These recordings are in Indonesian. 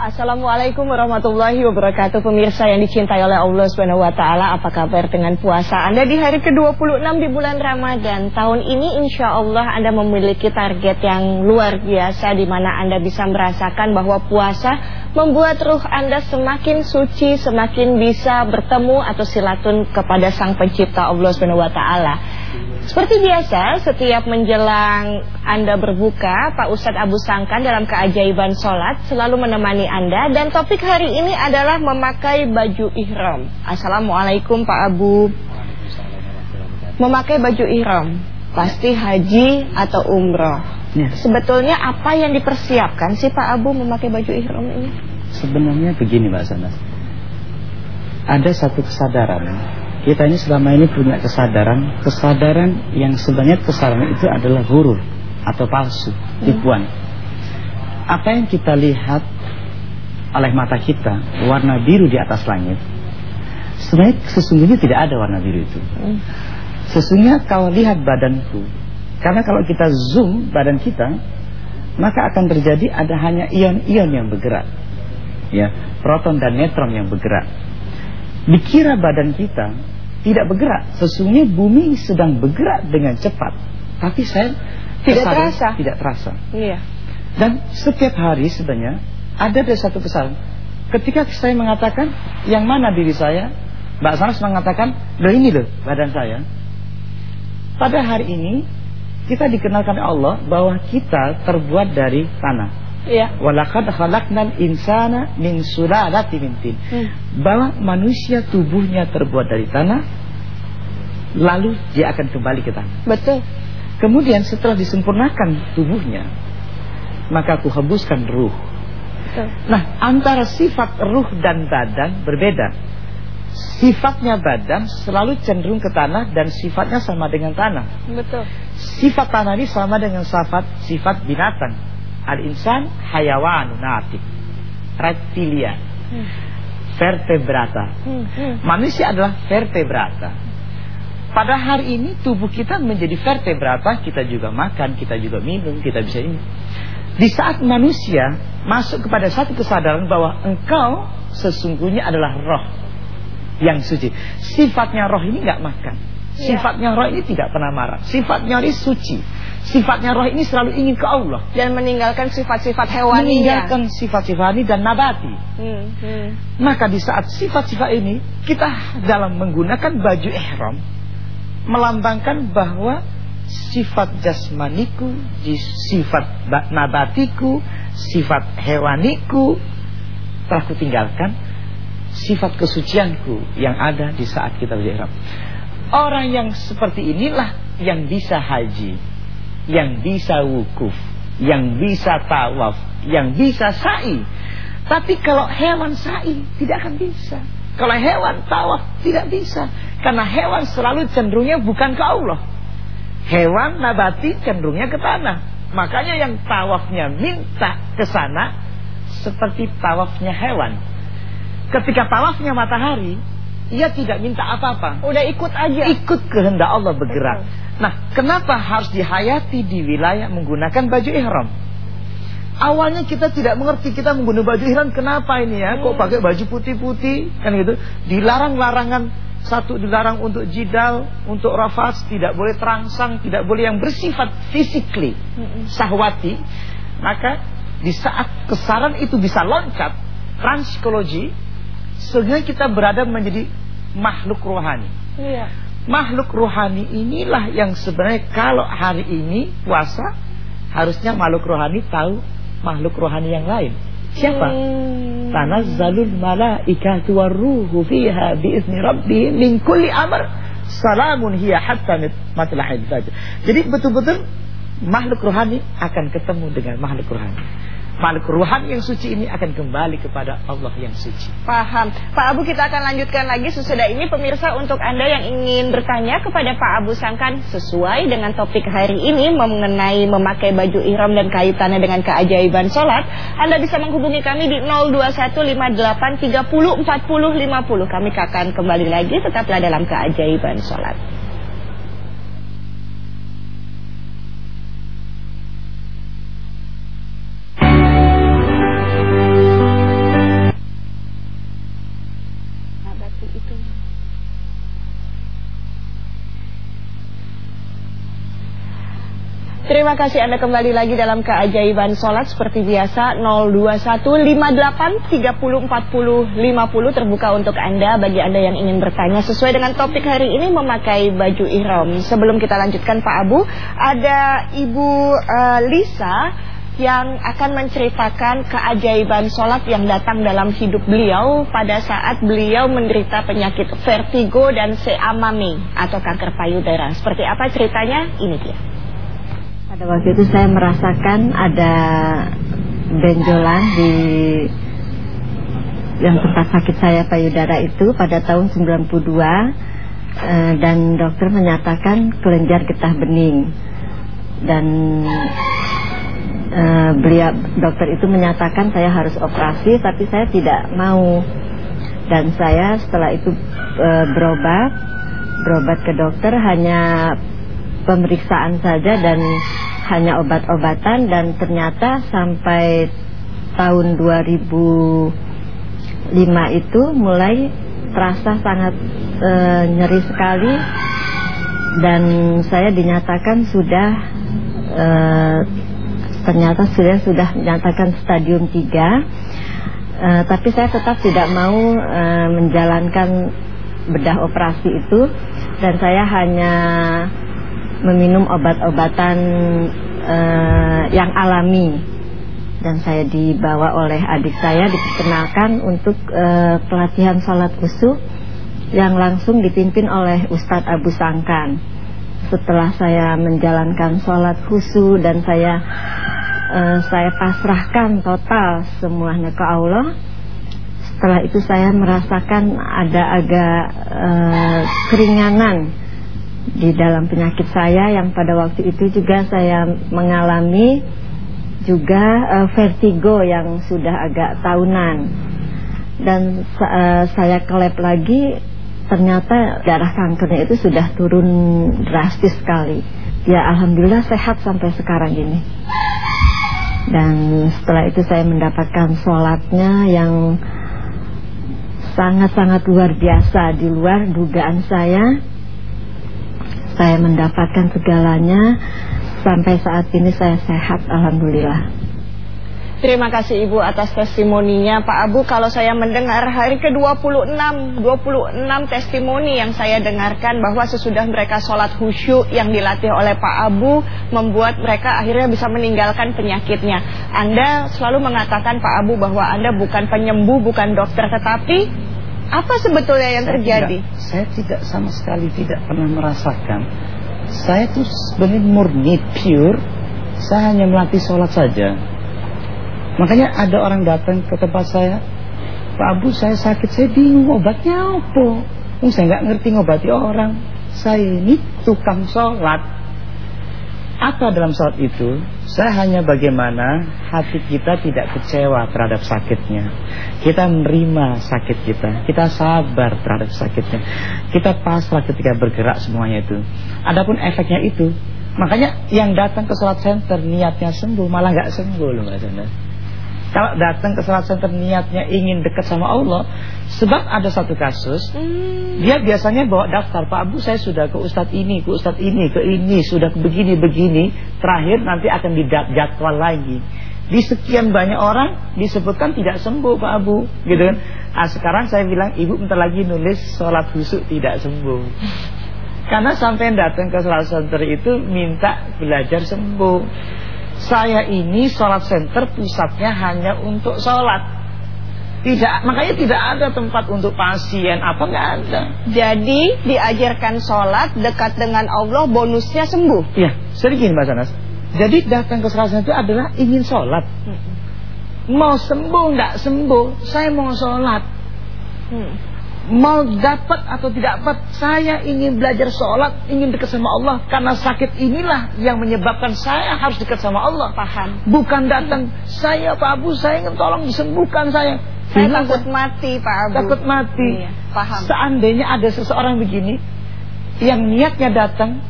Assalamualaikum warahmatullahi wabarakatuh Pemirsa yang dicintai oleh Allah taala, apa kabar dengan puasa Anda di hari ke-26 di bulan Ramadan? Tahun ini insya Allah Anda memiliki target yang luar biasa di mana Anda bisa merasakan bahwa puasa membuat ruh Anda semakin suci, semakin bisa bertemu atau silatun kepada Sang Pencipta Allah taala. Seperti biasa, setiap menjelang Anda berbuka, Pak Ustadz Abu Sangkan dalam keajaiban sholat selalu menemani Anda. Dan topik hari ini adalah memakai baju ihram. Assalamualaikum Pak Abu. Memakai baju ihram, pasti haji atau umroh. Ya. Sebetulnya apa yang dipersiapkan sih Pak Abu memakai baju ihram ini? Sebenarnya begini Mbak Sanas. Ada satu kesadaran kita ini selama ini punya kesadaran. Kesadaran yang sebenarnya kesadaran itu adalah gurur atau palsu tipuan. Apa yang kita lihat oleh mata kita warna biru di atas langit sebenarnya sesungguhnya tidak ada warna biru itu. Sesungguhnya kalau lihat badanku karena kalau kita zoom badan kita maka akan terjadi ada hanya ion-ion yang bergerak ya proton dan neutron yang bergerak dikira badan kita tidak bergerak. Sesungguhnya bumi sedang bergerak dengan cepat. Tapi saya tidak terasa. Tidak terasa. Iya. Dan setiap hari sebenarnya ada dari satu pesan. Ketika saya mengatakan yang mana diri saya, Mbak Sanas mengatakan, loh ini loh badan saya. Pada hari ini kita dikenalkan Allah bahwa kita terbuat dari tanah. Iya. Walakad khalaqnal insana min sulalati min tin. Hmm. Bahwa manusia tubuhnya terbuat dari tanah lalu dia akan kembali ke tanah. Betul. Kemudian setelah disempurnakan tubuhnya maka aku hembuskan ruh. Betul. Nah, antara sifat ruh dan badan berbeda. Sifatnya badan selalu cenderung ke tanah dan sifatnya sama dengan tanah. Betul. Sifat tanah ini sama dengan sifat sifat binatang. Al-insan hayawan natik Reptilia hmm. Vertebrata hmm. Hmm. Manusia adalah vertebrata Pada hari ini tubuh kita menjadi vertebrata Kita juga makan, kita juga minum, kita bisa ini Di saat manusia masuk kepada satu kesadaran bahwa engkau sesungguhnya adalah roh yang suci Sifatnya roh ini nggak makan. Sifatnya roh ini tidak pernah marah. Sifatnya roh suci. Sifatnya roh ini selalu ingin ke Allah dan meninggalkan sifat-sifat hewani. Meninggalkan sifat-sifat ini dan nabati. Hmm, hmm. Maka di saat sifat-sifat ini kita dalam menggunakan baju ihram melambangkan bahwa sifat jasmaniku, sifat nabatiku, sifat hewaniku telah kutinggalkan sifat kesucianku yang ada di saat kita berihram. Orang yang seperti inilah yang bisa haji, yang bisa wukuf, yang bisa tawaf, yang bisa sa'i. Tapi kalau hewan sa'i tidak akan bisa. Kalau hewan tawaf tidak bisa. Karena hewan selalu cenderungnya bukan ke Allah. Hewan nabati cenderungnya ke tanah. Makanya yang tawafnya minta ke sana seperti tawafnya hewan. Ketika tawafnya matahari, ia tidak minta apa-apa. Udah ikut aja. Ikut kehendak Allah bergerak. Nah, kenapa harus dihayati di wilayah menggunakan baju ihram? Awalnya kita tidak mengerti kita menggunakan baju ihram kenapa ini ya? Kok hmm. pakai baju putih-putih kan gitu? Dilarang larangan satu dilarang untuk jidal, untuk rafas, tidak boleh terangsang, tidak boleh yang bersifat physically, hmm. sahwati. Maka di saat kesaran itu bisa loncat, transpsikologi, sehingga kita berada menjadi makhluk rohani. Iya. Makhluk rohani inilah yang sebenarnya kalau hari ini puasa harusnya makhluk rohani tahu makhluk rohani yang lain. Siapa? Hmm. Tanazzalul malaikatu waruhu fiha biizni rabbihim min kulli amr. Salamun hiya hatta matla'il fajr. Jadi betul-betul makhluk rohani akan ketemu dengan makhluk rohani makhluk ruhan yang suci ini akan kembali kepada Allah yang suci. Paham. Pak Abu kita akan lanjutkan lagi sesudah ini pemirsa untuk Anda yang ingin bertanya kepada Pak Abu Sangkan sesuai dengan topik hari ini mengenai memakai baju ihram dan kaitannya dengan keajaiban sholat. Anda bisa menghubungi kami di 02158304050. Kami akan kembali lagi tetaplah dalam keajaiban sholat. Terima kasih Anda kembali lagi dalam keajaiban sholat seperti biasa 02158304050 terbuka untuk Anda bagi Anda yang ingin bertanya sesuai dengan topik hari ini memakai baju ihram. Sebelum kita lanjutkan Pak Abu, ada Ibu uh, Lisa yang akan menceritakan keajaiban sholat yang datang dalam hidup beliau pada saat beliau menderita penyakit vertigo dan seamami atau kanker payudara. Seperti apa ceritanya? Ini dia. Pada waktu itu saya merasakan ada benjolan di yang tempat sakit saya payudara itu pada tahun 92 eh, dan dokter menyatakan kelenjar getah bening. Dan eh, beliau dokter itu menyatakan saya harus operasi tapi saya tidak mau. Dan saya setelah itu eh, berobat berobat ke dokter hanya pemeriksaan saja dan hanya obat-obatan dan ternyata sampai tahun 2005 itu mulai terasa sangat e, nyeri sekali dan saya dinyatakan sudah e, ternyata sudah sudah dinyatakan stadium 3 e, tapi saya tetap tidak mau e, menjalankan bedah operasi itu dan saya hanya meminum obat-obatan uh, yang alami dan saya dibawa oleh adik saya diperkenalkan untuk uh, pelatihan sholat khusyuk yang langsung dipimpin oleh Ustadz Abu Sangkan. Setelah saya menjalankan sholat khusyuk dan saya uh, saya pasrahkan total semuanya ke Allah. Setelah itu saya merasakan ada agak uh, keringanan di dalam penyakit saya yang pada waktu itu juga saya mengalami juga uh, vertigo yang sudah agak tahunan. Dan uh, saya kelep lagi ternyata darah kankernya itu sudah turun drastis sekali. Ya alhamdulillah sehat sampai sekarang ini. Dan setelah itu saya mendapatkan sholatnya yang sangat-sangat luar biasa di luar dugaan saya saya mendapatkan segalanya. Sampai saat ini saya sehat alhamdulillah. Terima kasih Ibu atas testimoninya. Pak Abu kalau saya mendengar hari ke-26 26 testimoni yang saya dengarkan bahwa sesudah mereka sholat khusyuk yang dilatih oleh Pak Abu membuat mereka akhirnya bisa meninggalkan penyakitnya. Anda selalu mengatakan Pak Abu bahwa Anda bukan penyembuh bukan dokter tetapi apa sebetulnya yang saya terjadi? Tidak, saya tidak sama sekali tidak pernah merasakan. Saya tuh sebenarnya murni, pure. Saya hanya melatih sholat saja. Makanya ada orang datang ke tempat saya, Pak Abu saya sakit, saya bingung obatnya apa. Oh, saya nggak ngerti ngobati orang. Saya ini tukang sholat. Apa dalam saat itu? Saya hanya bagaimana hati kita tidak kecewa terhadap sakitnya. Kita menerima sakit kita. Kita sabar terhadap sakitnya. Kita pasrah ketika bergerak semuanya itu. Adapun efeknya itu, makanya yang datang ke sholat center niatnya sembuh malah nggak sembuh loh Mbak Sandra. Kalau datang ke salat center niatnya ingin dekat sama Allah Sebab ada satu kasus hmm. Dia biasanya bawa daftar Pak Abu saya sudah ke ustadz ini, ke ustadz ini, ke ini Sudah begini-begini Terakhir nanti akan dijadwal lagi Di sekian banyak orang disebutkan tidak sembuh Pak Abu gitu kan. Nah, sekarang saya bilang ibu bentar lagi nulis sholat husuk tidak sembuh Karena sampai datang ke salat center itu minta belajar sembuh saya ini sholat center pusatnya hanya untuk sholat tidak, makanya tidak ada tempat untuk pasien apa nggak ada. Jadi diajarkan sholat dekat dengan Allah bonusnya sembuh. Iya, sedikit Mbak Sanas. Jadi datang ke sholat itu adalah ingin sholat. Mau sembuh nggak sembuh, saya mau sholat. Hmm mau dapat atau tidak dapat saya ingin belajar sholat ingin dekat sama Allah. Karena sakit inilah yang menyebabkan saya harus dekat sama Allah. Paham. Bukan datang saya Pak Abu saya ingin tolong disembuhkan saya. Saya Bila takut mati Pak Abu. Takut mati. Iya, paham. Seandainya ada seseorang begini yang niatnya datang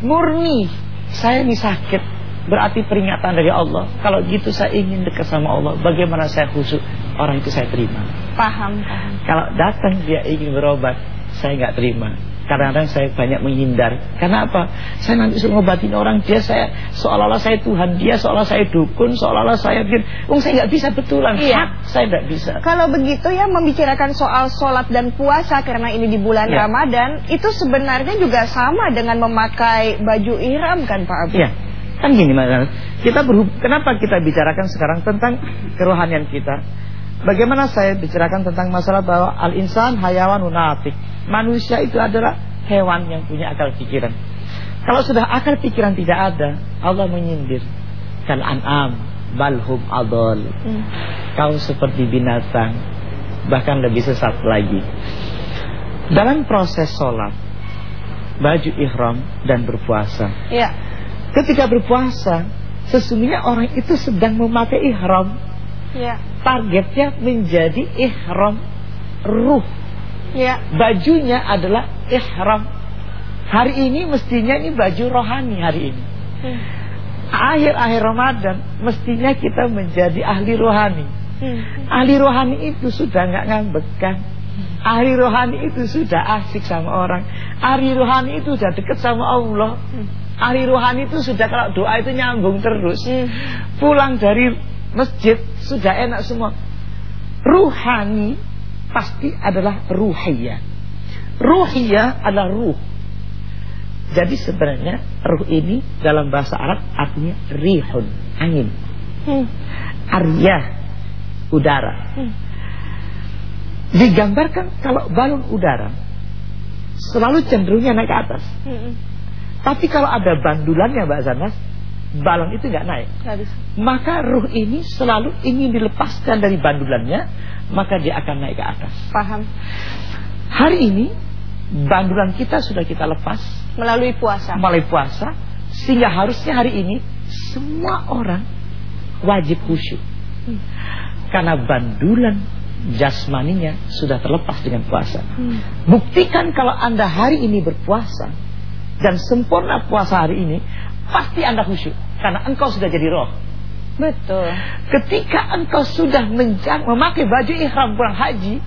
murni saya ini sakit berarti peringatan dari Allah kalau gitu saya ingin dekat sama Allah bagaimana saya khusyuk orang itu saya terima Paham, paham. Kalau datang dia ingin berobat, saya nggak terima. Kadang-kadang saya banyak menghindar. Karena apa? Saya nanti suruh ngobatin orang dia saya seolah-olah saya Tuhan, dia seolah saya dukun, seolah-olah saya. Oh, saya nggak bisa betulan. Iya. Hak saya nggak bisa. Kalau begitu ya membicarakan soal sholat dan puasa karena ini di bulan ya. Ramadan itu sebenarnya juga sama dengan memakai baju ihram kan Pak Abu? Iya. Kan gini Mas. Kita berhub kenapa kita bicarakan sekarang tentang kerohanian kita? Bagaimana saya bicarakan tentang masalah bahwa al-insan hayawan munafik. Manusia itu adalah hewan yang punya akal pikiran. Kalau sudah akal pikiran tidak ada, Allah menyindir. Kal an'am balhum adol. Hmm. Kau seperti binatang, bahkan lebih sesat lagi. Dalam proses sholat, baju ihram dan berpuasa. Ya. Ketika berpuasa, sesungguhnya orang itu sedang memakai ihram. Ya. Targetnya menjadi ihram ruh Ya. Bajunya adalah ihram. Hari ini mestinya ini baju rohani hari ini. Hmm. Akhir-akhir Ramadan mestinya kita menjadi ahli rohani. Hmm. Ahli rohani itu sudah nggak ngambekan. Ahli rohani itu sudah asik sama orang. Ahli rohani itu sudah dekat sama Allah. Hmm. Ahli rohani itu sudah kalau doa itu nyambung terus. Hmm. Pulang dari masjid sudah enak semua. Ruhani pasti adalah ruhiyah. Ruhiyah adalah ruh. Jadi sebenarnya ruh ini dalam bahasa Arab artinya rihun, angin. Hmm. Arya, udara. Hmm. Digambarkan kalau balon udara selalu cenderungnya naik ke atas. Hmm. Tapi kalau ada bandulannya Mbak Zanas, balon itu nggak naik. Maka ruh ini selalu ingin dilepaskan dari bandulannya maka dia akan naik ke atas. Paham. Hari ini bandulan kita sudah kita lepas melalui puasa. Melalui puasa sehingga harusnya hari ini semua orang wajib khusyuk. Hmm. Karena bandulan jasmaninya sudah terlepas dengan puasa. Hmm. Buktikan kalau Anda hari ini berpuasa dan sempurna puasa hari ini, pasti Anda khusyuk karena engkau sudah jadi roh. Betul. Ketika engkau sudah menjang, memakai baju ihram pulang haji,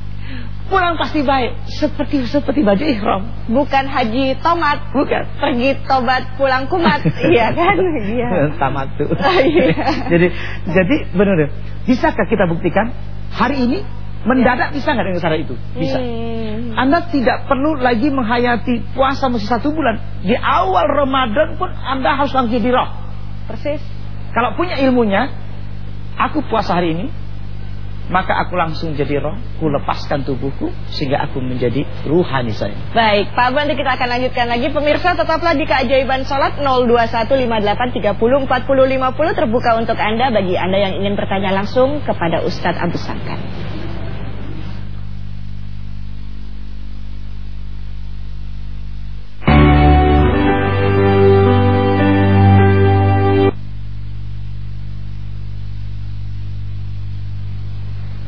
pulang pasti baik seperti seperti baju ihram. Bukan haji tomat, bukan. Pergi tobat pulang kumat, iya kan? Iya. Tamat tuh. Oh, iya. jadi jadi benar Bisakah kita buktikan hari ini mendadak bisa nggak dengan cara itu? Bisa. Hmm. Anda tidak perlu lagi menghayati puasa masih satu bulan. Di awal Ramadan pun Anda harus langsung jadi roh. Persis. Kalau punya ilmunya, aku puasa hari ini, maka aku langsung jadi roh, ku lepaskan tubuhku sehingga aku menjadi ruhani saya. Baik, Pak Abu nanti kita akan lanjutkan lagi. Pemirsa tetaplah di keajaiban salat 021583404050 terbuka untuk Anda bagi Anda yang ingin bertanya langsung kepada Ustadz Abu Sangkan.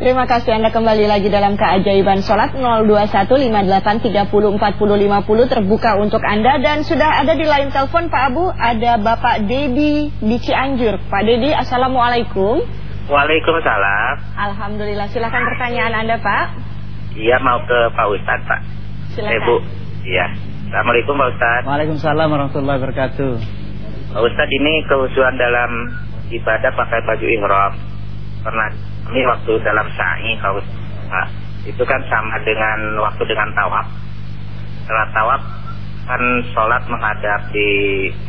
Terima kasih Anda kembali lagi dalam keajaiban sholat 02158304050 terbuka untuk Anda dan sudah ada di line telepon Pak Abu ada Bapak Dedi di Cianjur. Pak Dedi, Assalamualaikum. Waalaikumsalam. Alhamdulillah. Silahkan pertanyaan Anda Pak. Iya mau ke Pak Ustadz Pak. Silakan. Ibu. Iya. Assalamualaikum Pak Ustadz. Waalaikumsalam warahmatullahi wabarakatuh. Pak Ustadz ini kehusuan dalam ibadah pakai baju ihram. Pernah ini waktu dalam sa'i kalau nah, itu kan sama dengan waktu dengan tawaf. Setelah tawaf kan sholat menghadap di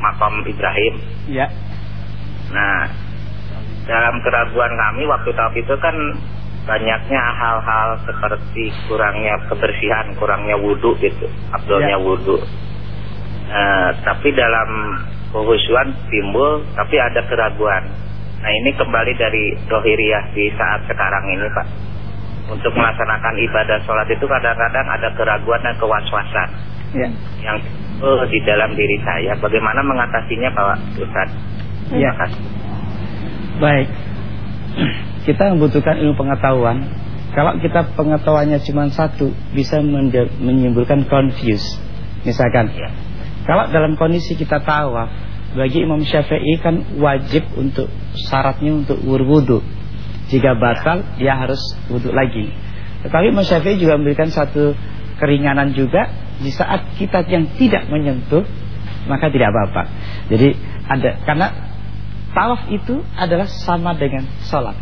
makam Ibrahim. Ya. Nah, dalam keraguan kami waktu tawaf itu kan banyaknya hal-hal seperti kurangnya kebersihan, kurangnya wudhu gitu, abdulnya ya. wudhu. Uh, tapi dalam kehusuan timbul, tapi ada keraguan Nah ini kembali dari dohiriyah di saat sekarang ini Pak. Untuk melaksanakan ibadah sholat itu kadang-kadang ada keraguan dan kewaswasan ya. yang uh, di dalam diri saya. Bagaimana mengatasinya Pak Ustaz? Ya. Baik. Kita membutuhkan ilmu pengetahuan. Kalau kita pengetahuannya cuma satu, bisa menimbulkan confuse. Misalkan, ya. kalau dalam kondisi kita tawaf, bagi Imam Syafi'i kan wajib untuk syaratnya untuk berwudu. Jika batal dia harus wudu lagi. Tetapi Imam Syafi'i juga memberikan satu keringanan juga di saat kita yang tidak menyentuh maka tidak apa-apa. Jadi ada karena tawaf itu adalah sama dengan sholat.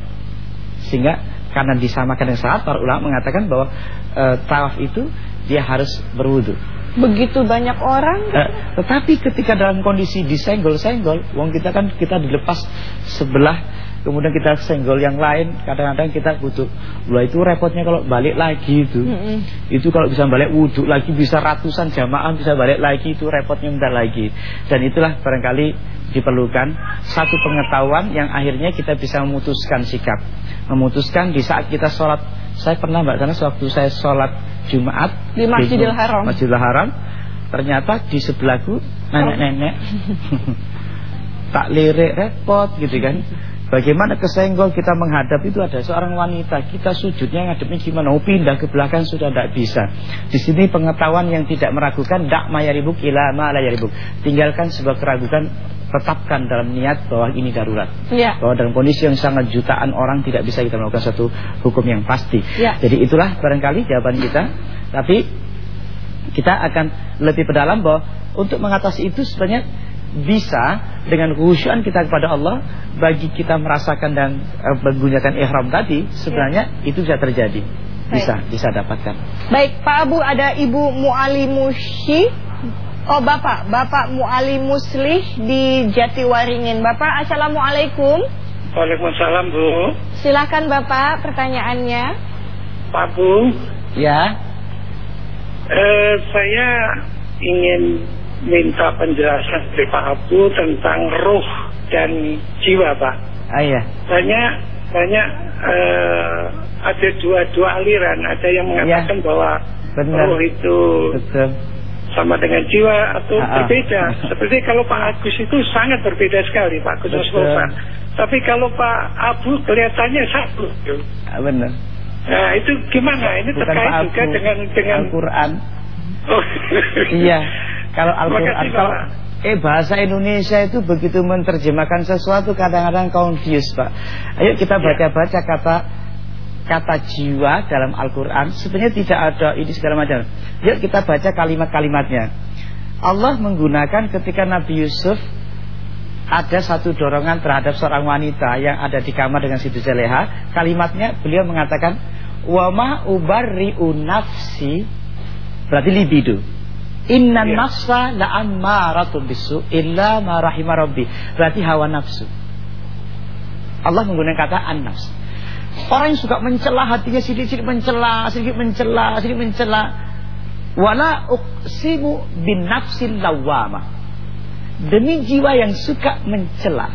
Sehingga karena disamakan dengan sholat para ulama mengatakan bahwa e, tawaf itu dia harus berwudu. Begitu banyak orang. E, tetapi ketika dalam kondisi disenggol-senggol, wong kita kan kita dilepas sebelah kemudian kita senggol yang lain kadang-kadang kita butuh lah itu repotnya kalau balik lagi itu mm -hmm. itu kalau bisa balik wudhu lagi bisa ratusan jamaah bisa balik lagi itu repotnya bentar lagi dan itulah barangkali diperlukan satu pengetahuan yang akhirnya kita bisa memutuskan sikap memutuskan di saat kita sholat. Saya pernah mbak karena waktu saya sholat Jumat di Masjidil Haram. Masjidil Haram ternyata di sebelahku nenek-nenek. Tak lirik repot gitu kan. Bagaimana kesenggol kita menghadap itu ada seorang wanita. Kita sujudnya ngadepnya gimana? Oh pindah ke belakang sudah tidak bisa. Di sini pengetahuan yang tidak meragukan Dak mayaribuk ila ma yaribuk. Tinggalkan sebuah keraguan Tetapkan dalam niat bahwa ini darurat ya. Bahwa dalam kondisi yang sangat jutaan orang Tidak bisa kita melakukan satu hukum yang pasti ya. Jadi itulah barangkali jawaban kita Tapi kita akan lebih pedalam bahwa Untuk mengatasi itu sebenarnya bisa dengan khusyuan kita kepada Allah bagi kita merasakan dan uh, menggunakan ihram tadi sebenarnya ya. itu bisa terjadi bisa Baik. bisa dapatkan Baik Pak Abu ada Ibu Mualimushi Oh Bapak Bapak Mualimuslih di Jatiwaringin Bapak Assalamualaikum Waalaikumsalam Bu Silakan Bapak pertanyaannya Pak Bu Ya eh, Saya ingin minta penjelasan dari Pak Abu tentang roh dan jiwa Pak. Ah, iya. Banyak banyak uh, ada dua dua aliran, ada yang mengatakan ya. bahwa Benar. roh itu Betul. Sama dengan jiwa atau ah, ah. berbeda. Seperti kalau Pak Agus itu sangat berbeda sekali Pak Agus Mustafa. Tapi kalau Pak Abu kelihatannya satu. Ah, benar. Nah itu gimana? Ini Bukan terkait juga dengan dengan Al-Quran. Oh. iya. Kalau Al-Quran kalau Eh bahasa Indonesia itu begitu menerjemahkan sesuatu kadang-kadang confused Pak Ayo kita ya. baca-baca kata kata jiwa dalam Al-Quran Sebenarnya tidak ada ini segala macam Yuk kita baca kalimat-kalimatnya Allah menggunakan ketika Nabi Yusuf ada satu dorongan terhadap seorang wanita yang ada di kamar dengan Siti Zaleha. Kalimatnya beliau mengatakan, "Wa ubarri'u nafsi" berarti libido. Inna ya. nafsa la ammaratun bisu illa ma rabbi. Berarti hawa nafsu. Allah menggunakan kata an-nafs. Orang yang suka mencela hatinya sedikit-sedikit mencela, sedikit mencela, sedikit mencela. Wala uqsimu bin nafsil lawamah. Demi jiwa yang suka mencela.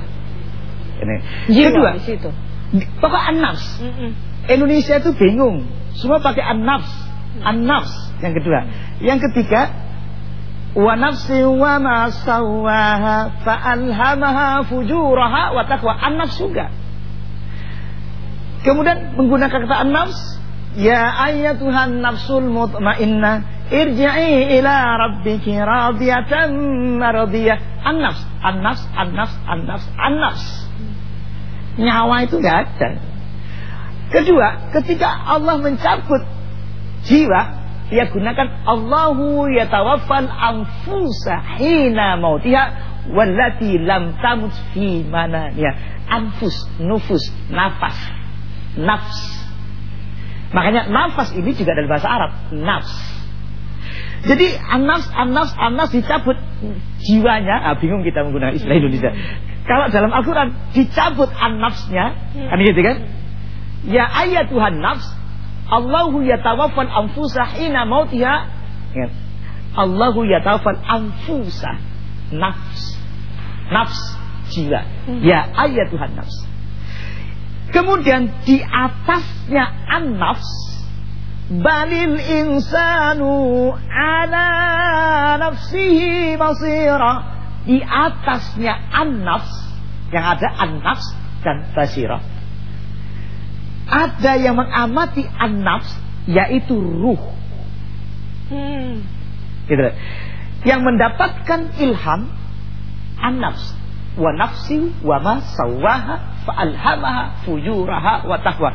Ini. Jiwa Kedua, di situ. Pokok an-nafs. Mm -mm. Indonesia itu bingung. Semua pakai an-nafs. An-nafs yang kedua. Yang ketiga wa nafsi wa ma sawaha fa alhamaha fujuraha wa taqwa an-nafs juga kemudian menggunakan kata an-nafs ya ayyatuhan nafsul mutmainnah irji'i ila rabbiki radiyatan maradiyah. An-nafs an-nafs an-nafs an-nafs an-nafs. Nyawa itu enggak ada. Kedua ketika Allah mencabut jiwa dia gunakan Allahu yatawaffal anfusa hina mautiha wallati lam tamut fi mananiha anfus nufus nafas nafs makanya nafas ini juga dari bahasa Arab nafs jadi anas anas anas dicabut jiwanya ah, bingung kita menggunakan istilah Indonesia kalau dalam Al-Quran dicabut an-nafsnya kan gitu kan ya ayat Tuhan nafs Allahu yatawaffal anfusa hina mautiha. Allahu yatawaffal anfusa. Nafs. Nafs jiwa. Hmm. Ya ayat Tuhan nafs. Kemudian di atasnya an-nafs balil insanu ala nafsihi basira. Di atasnya an-nafs yang ada an-nafs dan basirah ada yang mengamati an-nafs yaitu ruh. Hmm. Gitu. Yang mendapatkan ilham an-nafs wa nafsi wa ma sawaha fa alhamaha fujuraha wa taqwa.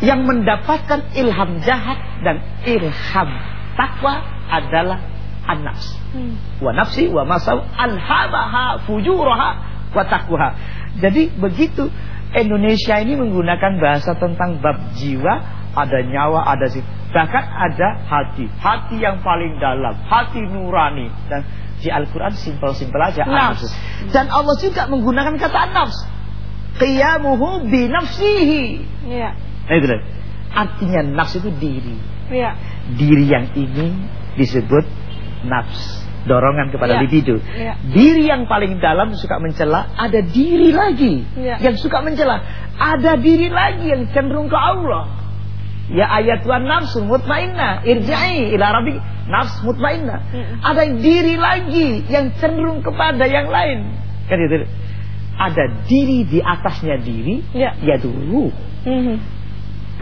Yang mendapatkan ilham jahat dan ilham takwa adalah an-nafs. Hmm. Wa nafsi wa masau alhamaha fujuraha wa taqwaha. Jadi begitu Indonesia ini menggunakan bahasa tentang bab jiwa, ada nyawa, ada sih. Bahkan ada hati, hati yang paling dalam, hati nurani dan di Al-Qur'an simpel-simpel aja nafs. Dan Allah juga menggunakan kata nafs. Qiyamuhu bi nafsihi. Iya. Nah, itu Artinya nafs itu diri. Iya. Diri yang ini disebut nafs dorongan kepada ya. libido. Ya. Diri yang paling dalam suka mencela, ada diri lagi ya. yang suka mencela, ada diri lagi yang cenderung ke Allah. Ya ayat Tuhan nafsu mutmainnah, irja'i ila rabbi nafs mutmainnah. Hmm. Ada diri lagi yang cenderung kepada yang lain. Kan itu. Ada diri di atasnya diri, ya, ya dulu. Hmm.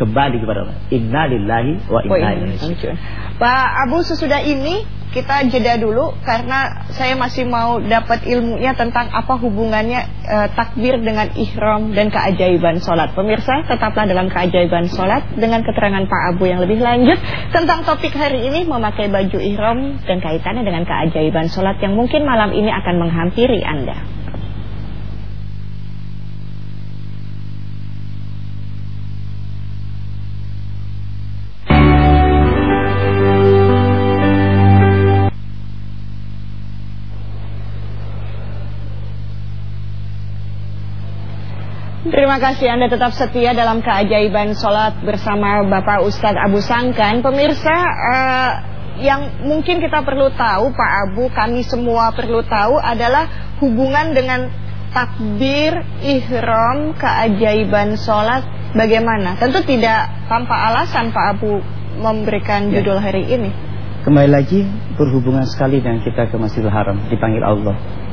Kembali kepada Allah. Inna lillahi wa inna ilaihi Pak Abu sesudah ini kita jeda dulu karena saya masih mau dapat ilmunya tentang apa hubungannya e, takbir dengan ihram dan keajaiban sholat. Pemirsa, tetaplah dalam keajaiban sholat dengan keterangan Pak Abu yang lebih lanjut tentang topik hari ini memakai baju ihram dan kaitannya dengan keajaiban sholat yang mungkin malam ini akan menghampiri Anda. Terima kasih Anda tetap setia dalam keajaiban sholat bersama Bapak Ustadz Abu Sangkan Pemirsa uh, yang mungkin kita perlu tahu Pak Abu Kami semua perlu tahu adalah hubungan dengan takbir, ihram, keajaiban sholat Bagaimana? Tentu tidak tanpa alasan Pak Abu memberikan ya. judul hari ini Kembali lagi berhubungan sekali dengan kita ke Masjidil Haram Dipanggil Allah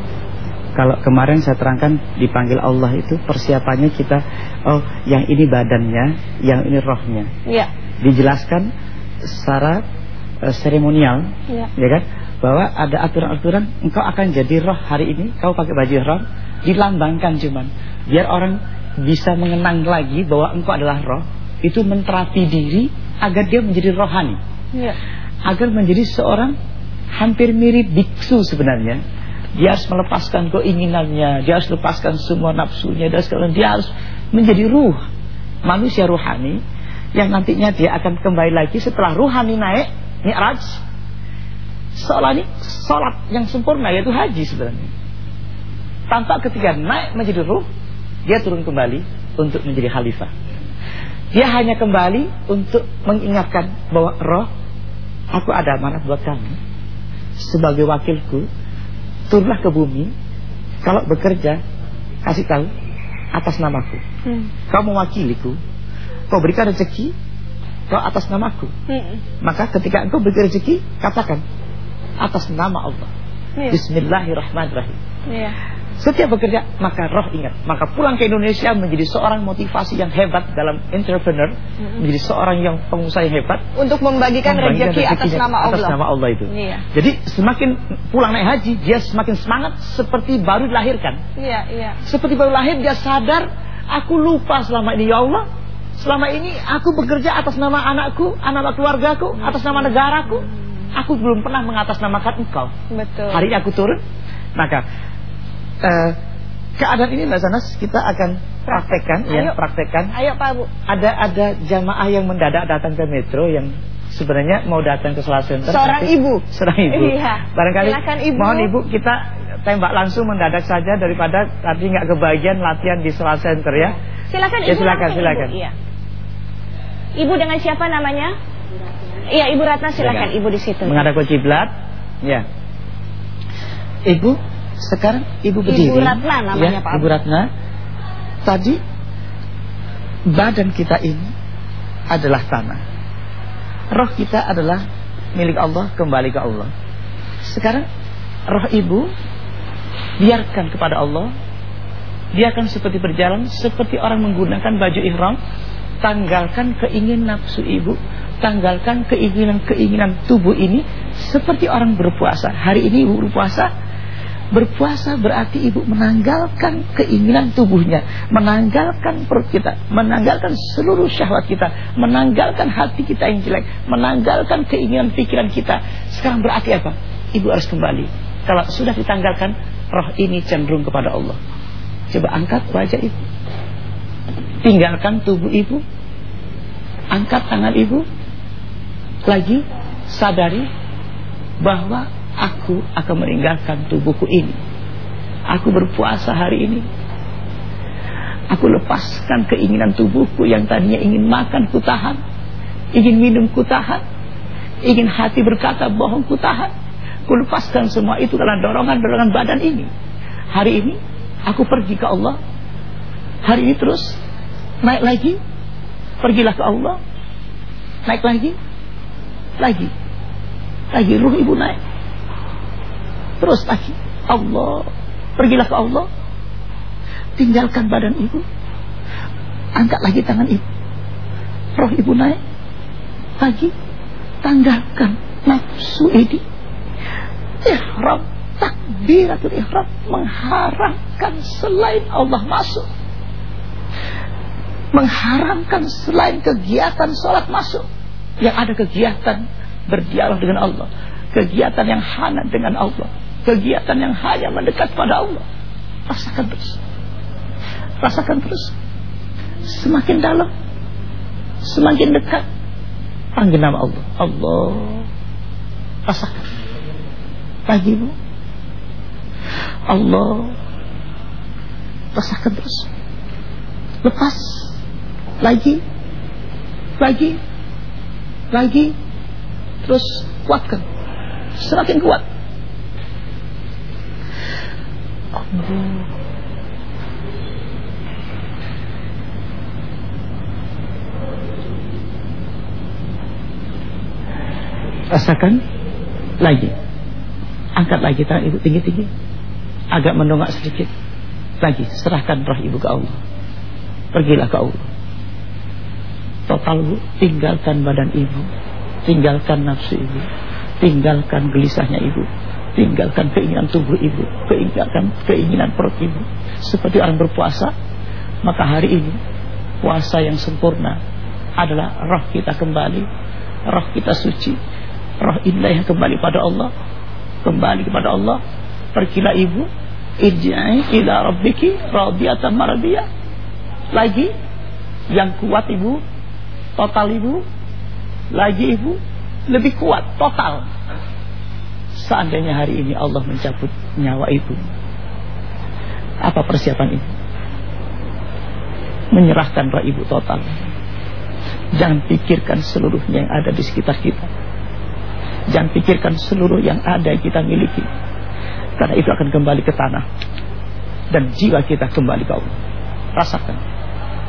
kalau kemarin saya terangkan dipanggil Allah itu persiapannya kita oh yang ini badannya, yang ini rohnya. Ya. Dijelaskan secara uh, seremonial, ya. ya kan? Bahwa ada aturan-aturan engkau akan jadi roh hari ini, kau pakai baju roh, dilambangkan cuman biar orang bisa mengenang lagi bahwa engkau adalah roh, itu menterapi diri agar dia menjadi rohani. Ya. Agar menjadi seorang hampir mirip biksu sebenarnya dia harus melepaskan keinginannya, dia harus lepaskan semua nafsunya dan sekalian dia harus menjadi ruh, manusia ruhani yang nantinya dia akan kembali lagi setelah ruhani naik mi'raj. Seolah ini salat yang sempurna yaitu haji sebenarnya. Tanpa ketika naik menjadi ruh, dia turun kembali untuk menjadi khalifah. Dia hanya kembali untuk mengingatkan bahwa roh, aku ada amanat buat kamu sebagai wakilku turunlah ke bumi kalau bekerja kasih tahu atas namaku hmm. kau mewakiliku kau berikan rezeki kau atas namaku hmm. maka ketika engkau beri rezeki katakan atas nama Allah yeah. Bismillahirrahmanirrahim yeah. Setiap bekerja maka roh ingat Maka pulang ke Indonesia menjadi seorang motivasi yang hebat Dalam entrepreneur mm-hmm. Menjadi seorang yang pengusaha yang hebat Untuk membagikan, membagikan rezeki atas nama Allah Atas nama Allah itu iya. Jadi semakin pulang naik haji Dia semakin semangat seperti baru dilahirkan iya, iya. Seperti baru lahir dia sadar Aku lupa selama ini ya Allah Selama ini aku bekerja atas nama anakku Anak keluargaku Atas nama negaraku Aku belum pernah mengatasnamakan engkau Betul. Hari ini aku turun Maka uh, keadaan ini Mbak Sanas kita akan praktekkan ya, praktekkan. Ayo Pak Bu. Ada ada jamaah yang mendadak datang ke metro yang sebenarnya mau datang ke Selat Center. Seorang tapi, ibu. Seorang ibu. Iya. Barangkali ibu. mohon ibu kita tembak langsung mendadak saja daripada tadi nggak kebagian latihan di Selat Center ya. Silakan ya, ibu. Silakan silakan. Ibu, iya. ibu dengan siapa namanya? Iya, Ibu Ratna silakan, silakan. Ibu di situ. Menghadap ke kiblat. Ya. Ibu sekarang ibu berdiri. Ibu Ratna namanya ya, Pak. Ibu Ratna. Tadi badan kita ini adalah tanah. Roh kita adalah milik Allah kembali ke Allah. Sekarang roh ibu biarkan kepada Allah. Dia akan seperti berjalan seperti orang menggunakan baju ihram. Tanggalkan keinginan nafsu ibu tanggalkan keinginan-keinginan tubuh ini seperti orang berpuasa. Hari ini ibu berpuasa, Berpuasa berarti ibu menanggalkan keinginan tubuhnya, menanggalkan perut kita, menanggalkan seluruh syahwat kita, menanggalkan hati kita yang jelek, menanggalkan keinginan pikiran kita. Sekarang berarti apa? Ibu harus kembali. Kalau sudah ditanggalkan, roh ini cenderung kepada Allah. Coba angkat wajah ibu. Tinggalkan tubuh ibu. Angkat tangan ibu. Lagi sadari bahwa Aku akan meninggalkan tubuhku ini. Aku berpuasa hari ini. Aku lepaskan keinginan tubuhku yang tadinya ingin makan ku tahan. Ingin minum ku tahan. Ingin hati berkata bohong ku tahan. Ku lepaskan semua itu karena dorongan-dorongan badan ini. Hari ini aku pergi ke Allah. Hari ini terus naik lagi. Pergilah ke Allah. Naik lagi. Lagi. Lagi ruh ibu naik Terus lagi Allah Pergilah ke Allah. Tinggalkan badan ibu. Angkat lagi tangan ibu. Roh ibu naik. Lagi Tanggalkan nafsu ini Ihram Takbiratul ihram Mengharamkan selain Allah masuk. Mengharamkan selain kegiatan sholat masuk. Yang ada kegiatan Berdialog dengan Allah. Kegiatan yang hangat dengan Allah kegiatan yang hanya mendekat pada Allah. Rasakan terus. Rasakan terus. Semakin dalam, semakin dekat. Panggil nama Allah. Allah. Rasakan. Lagi bu. Allah. Rasakan terus. Lepas. Lagi. Lagi. Lagi. Terus kuatkan. Semakin kuat. Rasakan lagi. Angkat lagi tangan ibu tinggi-tinggi. Agak mendongak sedikit. Lagi serahkan roh ibu ke Allah. Pergilah ke Allah. Total bu, tinggalkan badan ibu. Tinggalkan nafsu ibu. Tinggalkan gelisahnya ibu tinggalkan keinginan tubuh ibu, tinggalkan keinginan perut ibu. Seperti orang berpuasa, maka hari ini puasa yang sempurna adalah roh kita kembali, roh kita suci, roh indah yang kembali pada Allah, kembali kepada Allah. Pergilah ibu, irji'i ila rabbiki radiyatan maradiyah. Lagi yang kuat ibu, total ibu, lagi ibu lebih kuat total Seandainya hari ini Allah mencabut nyawa ibu Apa persiapan ibu? Menyerahkan roh ibu total. Jangan pikirkan seluruhnya yang ada di sekitar kita. Jangan pikirkan seluruh yang ada yang kita miliki. Karena itu akan kembali ke tanah. Dan jiwa kita kembali ke Allah. Rasakan.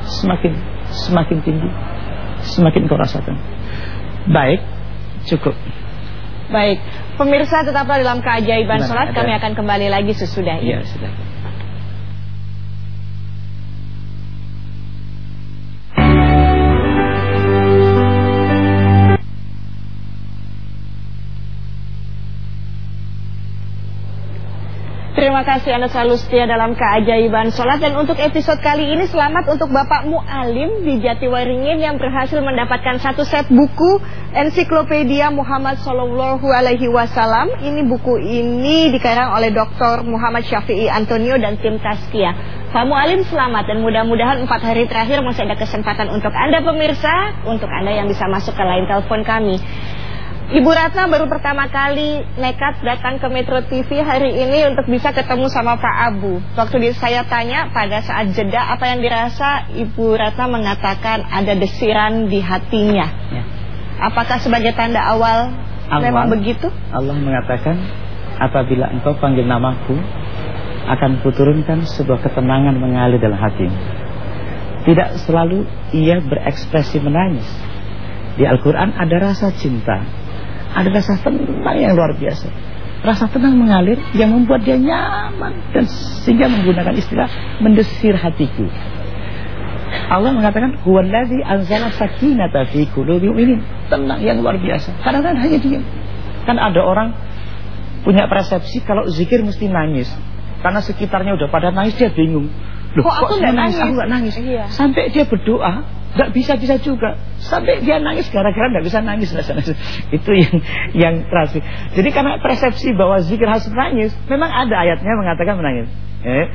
Semakin semakin tinggi Semakin kau rasakan. Baik Cukup Baik, pemirsa tetaplah dalam keajaiban sholat. Kami akan kembali lagi sesudah ini. Ya, sudah. Terima kasih Anda selalu setia dalam keajaiban sholat. Dan untuk episode kali ini selamat untuk Bapak Mu'alim di Jatiwaringin Yang berhasil mendapatkan satu set buku Ensiklopedia Muhammad Sallallahu Alaihi Wasallam. Ini buku ini dikarang oleh Dr. Muhammad Syafi'i Antonio dan tim Taskia. Pak Mu'alim selamat. Dan mudah-mudahan empat hari terakhir masih ada kesempatan untuk Anda pemirsa Untuk Anda yang bisa masuk ke line telepon kami Ibu Ratna baru pertama kali nekat datang ke Metro TV hari ini untuk bisa ketemu sama Pak Abu. Waktu saya tanya pada saat jeda apa yang dirasa, Ibu Ratna mengatakan ada desiran di hatinya. Ya. Apakah sebagai tanda awal, awal memang begitu? Allah mengatakan apabila engkau panggil namaku akan kuturunkan sebuah ketenangan mengalir dalam hatimu. Tidak selalu ia berekspresi menangis. Di Al-Quran ada rasa cinta ada rasa tenang yang luar biasa. Rasa tenang mengalir yang membuat dia nyaman dan sehingga menggunakan istilah mendesir hatiku. Allah mengatakan huwallazi anzala sakinata fi qulubi mu'minin. Tenang yang luar biasa. Kadang-kadang hanya diam. Kan ada orang punya persepsi kalau zikir mesti nangis. Karena sekitarnya udah pada nangis dia bingung. Loh, kok, aku nggak nangis? Aku nggak nangis. Iya. Sampai dia berdoa, nggak bisa bisa juga. Sampai dia nangis gara-gara nggak bisa nangis. Itu yang yang klasik. Jadi karena persepsi bahwa zikir harus menangis, memang ada ayatnya mengatakan menangis. Eh,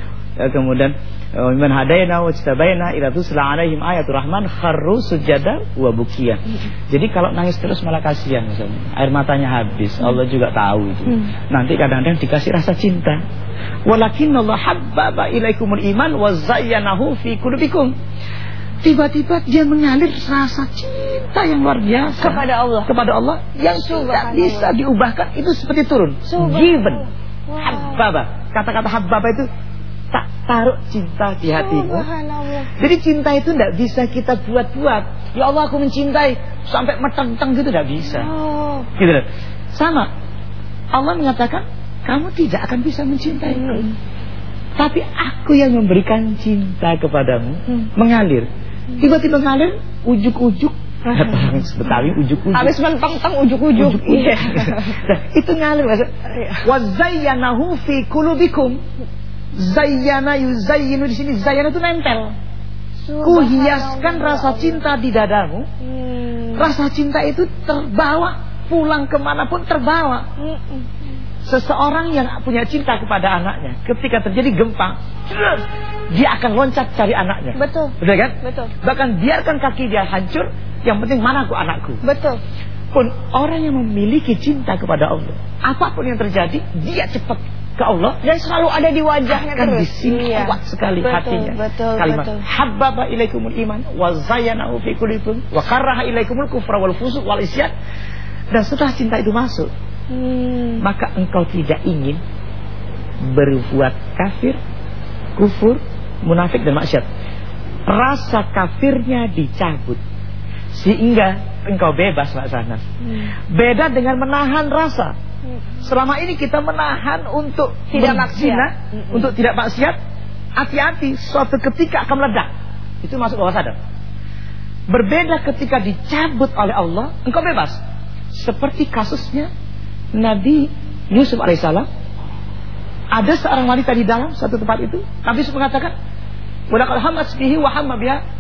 kemudian Man hadaina wa istabaina ila tusla alaihim ayatul rahman kharru sujada wa bukiya. Jadi kalau nangis terus malah kasihan misalnya. Air matanya habis. Allah juga tahu itu. Nanti kadang-kadang dikasih rasa cinta. Walakin Allah habbaba ilaikumul iman wa zayyanahu fi qulubikum. Tiba-tiba dia mengalir rasa cinta yang luar biasa kepada Allah. Kepada Allah yang tidak bisa diubahkan itu seperti turun. Given. Wow. Habbaba. Kata-kata habbaba itu tak taruh cinta di hatimu. Jadi cinta itu tidak bisa kita buat-buat. Ya Allah aku mencintai sampai meteng-teng gitu tidak bisa. Oh. Gitu. Sama. Allah mengatakan kamu tidak akan bisa mencintai. Hmm. Tapi aku yang memberikan cinta kepadamu hmm. mengalir. Tiba-tiba mengalir ujuk-ujuk orang Betawi ujuk-ujuk. Habis menteng-teng ujuk-ujuk. Iya. nah, itu ngalir. Wa zayyanahu fi kulubikum Zayyana yuzayyinu di sini zayyana itu nempel. Kuhiaskan rasa cinta di dadamu. Hmm. Rasa cinta itu terbawa pulang ke mana pun terbawa. Seseorang yang punya cinta kepada anaknya, ketika terjadi gempa, dia akan loncat cari anaknya. Betul. Betul kan? Betul. Bahkan biarkan kaki dia hancur, yang penting mana aku anakku. Betul. Pun orang yang memiliki cinta kepada Allah, apa pun yang terjadi, dia cepat ke Allah dan selalu ada di wajahnya akan terus. di sini iya. kuat sekali betul, hatinya. Betul, Kalimat betul. habbaba ilaikumul iman wa zayyanahu fi qulubikum wa karaha ilaikumul kufra wal fusuq wal isyan. Dan setelah cinta itu masuk, hmm. maka engkau tidak ingin berbuat kafir, kufur, munafik dan maksiat. Rasa kafirnya dicabut sehingga engkau bebas Sanas. Hmm. Beda dengan menahan rasa. Selama ini kita menahan untuk tidak maksiat, untuk tidak maksiat. Hati-hati, suatu ketika akan meledak. Itu masuk bawah sadar. Berbeda ketika dicabut oleh Allah, engkau bebas. Seperti kasusnya Nabi Yusuf alaihissalam. Ada seorang wanita di dalam satu tempat itu. Nabi Yusuf mengatakan, "Walaqad hammat bihi wa hamma biha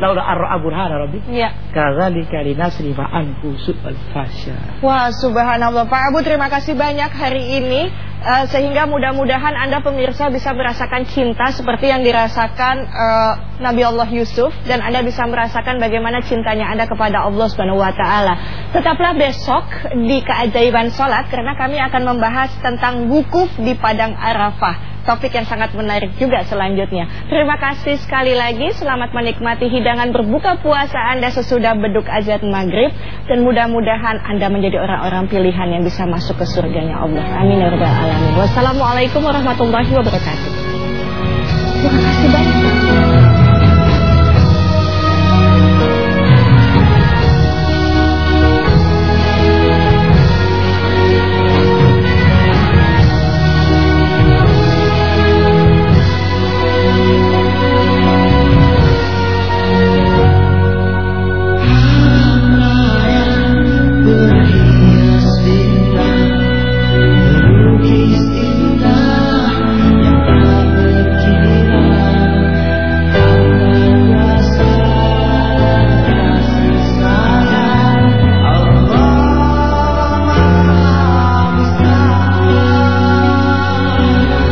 laula arra burhana rabbi. Ya. Kadzalika linasrifa anhu su'al fasya wah subhanallah. Pak Abu terima kasih banyak hari ini. Uh, sehingga mudah-mudahan Anda pemirsa bisa merasakan cinta seperti yang dirasakan uh, Nabi Allah Yusuf. Dan Anda bisa merasakan bagaimana cintanya Anda kepada Allah Subhanahu wa taala. Tetaplah besok di keajaiban salat karena kami akan membahas tentang wukuf di padang Arafah topik yang sangat menarik juga selanjutnya. Terima kasih sekali lagi. Selamat menikmati hidangan berbuka puasa Anda sesudah beduk azan maghrib. Dan mudah-mudahan Anda menjadi orang-orang pilihan yang bisa masuk ke surganya Allah. Amin ya alamin. Wassalamualaikum warahmatullahi wabarakatuh. Terima kasih banyak.